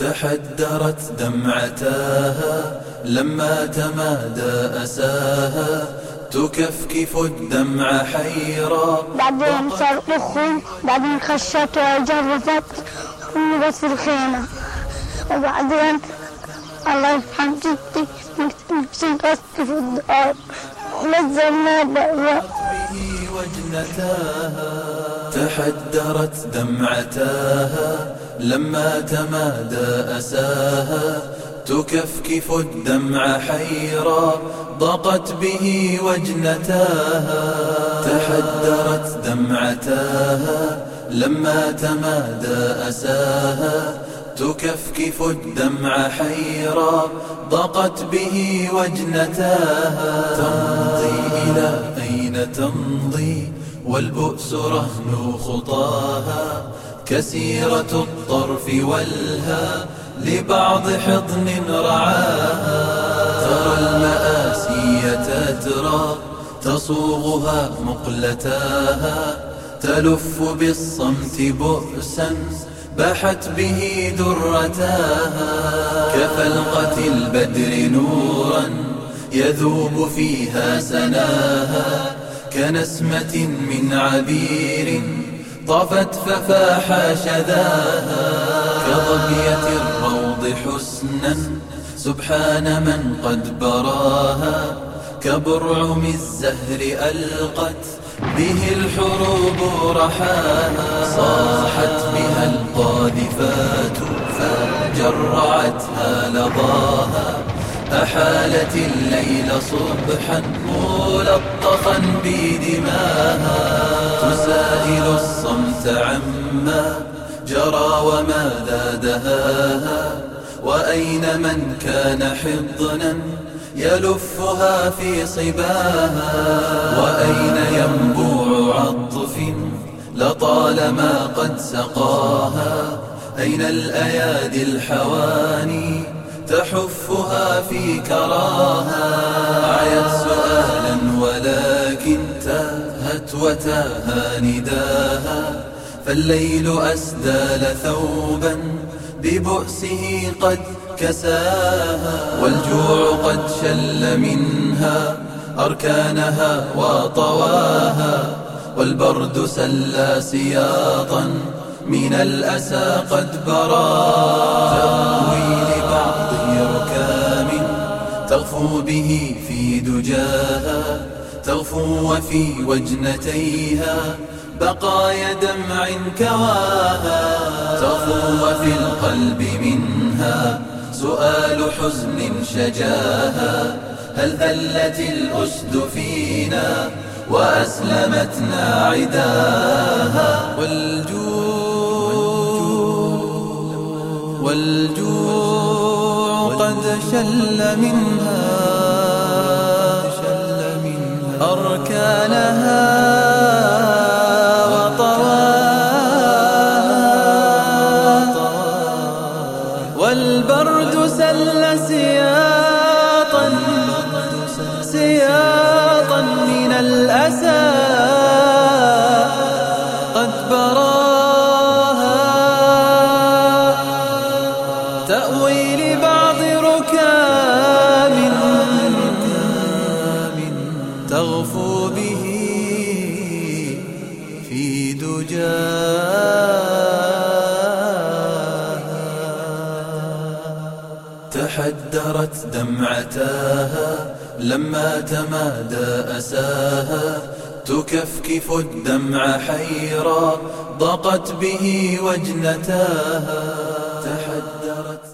تحدرت دمعتاها لما تمادى أساها تكفكف الدمع حيرا. بعدين صار أخوي بعدين خشت وجرفت أمي بس الخيمة. وبعدين الله يرحم جدي انقذت في الدار. ونزلنا برا وجنتاها. تحدرت دمعتاها. لما تمادى أساها. تكفكف الدمع حيرا. ضاقت به وجنتاها. تحدرت دمعتاها. لما تمادى أساها. تكفكف الدمع حيرا ضاقت به وجنتاها. تمضي إلى أين تمضي؟ والبؤس رهن خطاها. كسيرة الطرف والها لبعض حضن رعاها. ترى المآسي تترى تصوغها مقلتاها. تلف بالصمت بؤسا بحت به درتاها كفلقة البدر نورا يذوب فيها سناها كنسمة من عبير طفت ففاح شذاها كظبية الروض حسنا سبحان من قد براها كبرعم الزهر ألقت به الحروب رحاها. صاحت بها القاذفات فجرعتها لظاها أحالت الليل صبحا ملطخا بدماها. تسائل الصمت عما جرى وماذا دهاها وأين من كان حضنا يلفها في صباها وأين ينبوع عطف؟ لطالما قد سقاها أين الأيادي الحواني؟ تحفها في كراها عيت سؤالا ولكن تاهت وتاها نداها. فالليل أسدال ثوبا ببؤسه قد كساها والجوع قد شل منها أركانها وطواها والبرد سلى سياطا من الأسى قد برا تأوي لبعض ركام تغفو به في دجاها تغفو وفي وجنتيها بقايا دمع كواها تغفو وفي القلب منها. سؤال حزن شجاها هل ذلت الأسد فينا؟ وأسلمتنا عداها والجوع والجوع قد شل منها. أركانها سل سياطا سياطا من الأسى. قد براها تأوي لبعض ركام تغفو به في دجاها تحدرت دمعتاها لما تمادى أساها. تكفكف الدمع حيرا ضاقت به وجنتاها. تحدرت